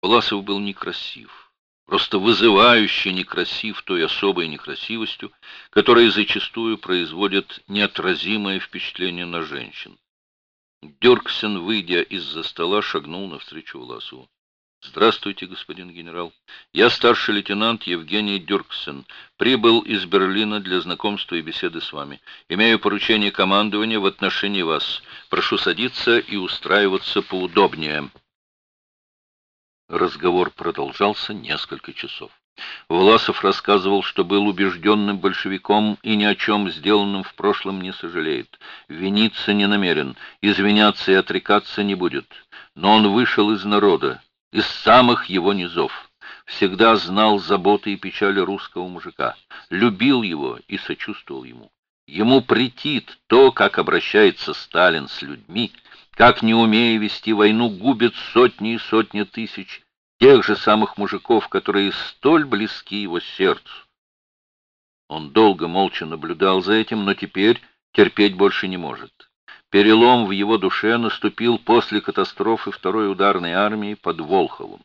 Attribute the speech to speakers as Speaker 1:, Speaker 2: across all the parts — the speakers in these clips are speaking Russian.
Speaker 1: Власов был некрасив, просто вызывающе некрасив той особой некрасивостью, которая зачастую производит неотразимое впечатление на женщин. Дерксен, выйдя из-за стола, шагнул навстречу Власову. Здравствуйте, господин генерал. Я старший лейтенант Евгений Дюрксен. Прибыл из Берлина для знакомства и беседы с вами. Имею поручение командования в отношении вас. Прошу садиться и устраиваться поудобнее. Разговор продолжался несколько часов. Власов рассказывал, что был убежденным большевиком и ни о чем сделанном в прошлом не сожалеет. Виниться не намерен, извиняться и отрекаться не будет. Но он вышел из народа, из самых его низов. Всегда знал заботы и печали русского мужика, любил его и сочувствовал ему. Ему претит то, как обращается Сталин с людьми, как, не умея вести войну, губит сотни и сотни тысяч тех же самых мужиков, которые столь близки его сердцу. Он долго молча наблюдал за этим, но теперь терпеть больше не может. Перелом в его душе наступил после катастрофы второй ударной армии под Волховым.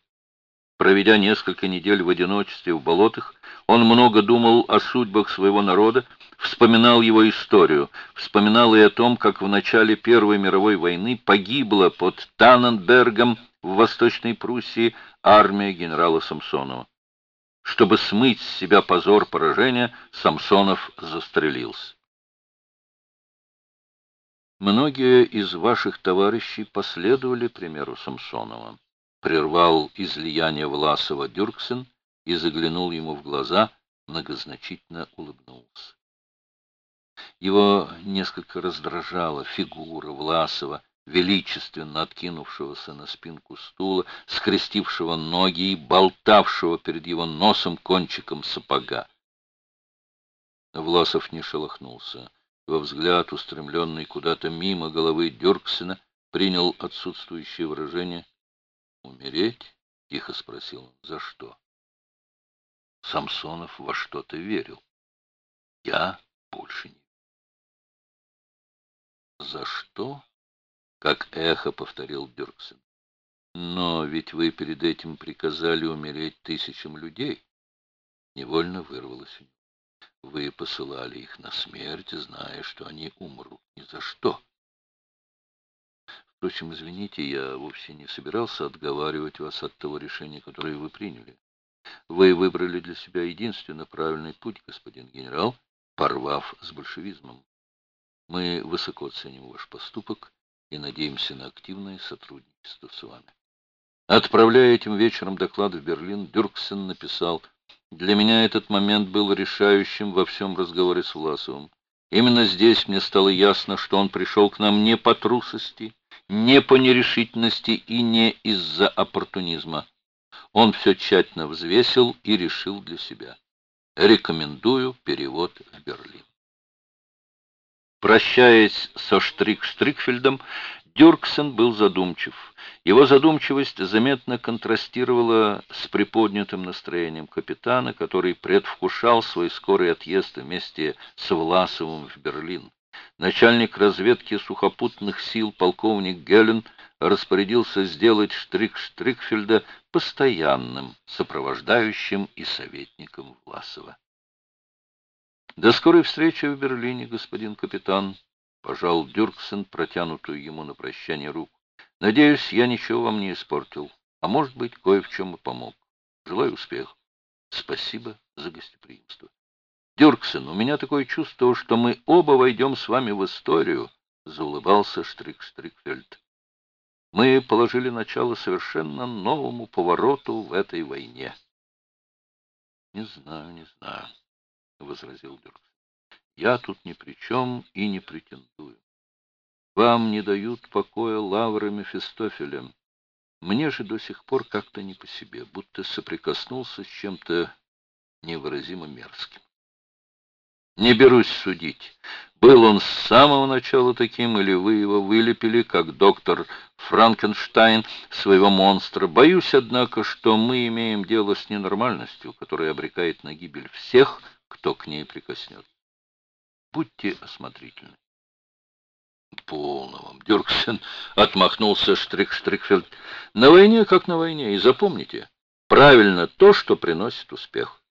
Speaker 1: Проведя несколько недель в одиночестве в болотах, он много думал о судьбах своего народа, вспоминал его историю, вспоминал и о том, как в начале Первой мировой войны погибла под Танненбергом в Восточной Пруссии армия генерала Самсонова. Чтобы смыть с себя позор поражения, Самсонов застрелился. Многие из ваших товарищей последовали примеру Самсонова. Прервал излияние Власова Дюрксен и заглянул ему в глаза, многозначительно улыбнулся. Его несколько раздражала фигура Власова, величественно откинувшегося на спинку стула, скрестившего ноги и болтавшего перед его носом кончиком сапога. Власов не шелохнулся. Во взгляд, устремленный куда-то мимо головы Дюрксена, принял отсутствующее выражение. «Умереть?» — тихо спросил он. «За что?» Самсонов во что-то верил. Я больше не. «За что?» — как эхо повторил Дюрксен. «Но ведь вы перед этим приказали умереть тысячам людей». Невольно вырвалось у него. Вы посылали их на смерть, зная, что они умрут ни за что. Впрочем, извините, я вовсе не собирался отговаривать вас от того решения, которое вы приняли. Вы выбрали для себя единственно правильный путь, господин генерал, порвав с большевизмом. Мы высоко ценим ваш поступок и надеемся на активное сотрудничество с вами. Отправляя этим вечером доклад в Берлин, Дюрксен написал для меня этот момент был решающим во всем разговоре с Власовым. Именно здесь мне стало ясно, что он пришел к нам не по трусости, не по нерешительности и не из-за оппортунизма. Он все тщательно взвесил и решил для себя. Рекомендую перевод в Берлин. Прощаясь со Штрик-Штрикфельдом, Дюрксен был задумчив. Его задумчивость заметно контрастировала с приподнятым настроением капитана, который предвкушал свой скорый отъезд вместе с Власовым в Берлин. Начальник разведки сухопутных сил полковник Гелен распорядился сделать Штрик Штрикфельда постоянным сопровождающим и советником Власова. До скорой встречи в Берлине, господин капитан, Пожал Дюрксен протянутую ему на прощание руку. Надеюсь, я ничего вам не испортил, а может быть, кое в чем и помог. Желаю успеха. Спасибо за гостеприимство. Дюрксен, у меня такое чувство, что мы оба войдем с вами в историю, заулыбался Штрик Стрикфельд. Мы положили начало совершенно новому повороту в этой войне. Не знаю, не знаю, возразил Дюрксен. Я тут ни при чем и не претендую. Вам не дают покоя лавры Мефистофеля. Мне же до сих пор как-то не по себе, будто соприкоснулся с чем-то невыразимо мерзким. Не берусь судить, был он с самого начала таким, или вы его вылепили, как доктор Франкенштайн, своего монстра. Боюсь, однако, что мы имеем дело с ненормальностью, которая обрекает на гибель всех, кто к ней прикоснется. Будьте осмотрительны. Полно вам, Дюрксен, отмахнулся Штрик Штрикфельд. На войне, как на войне, и запомните, правильно то, что приносит успех.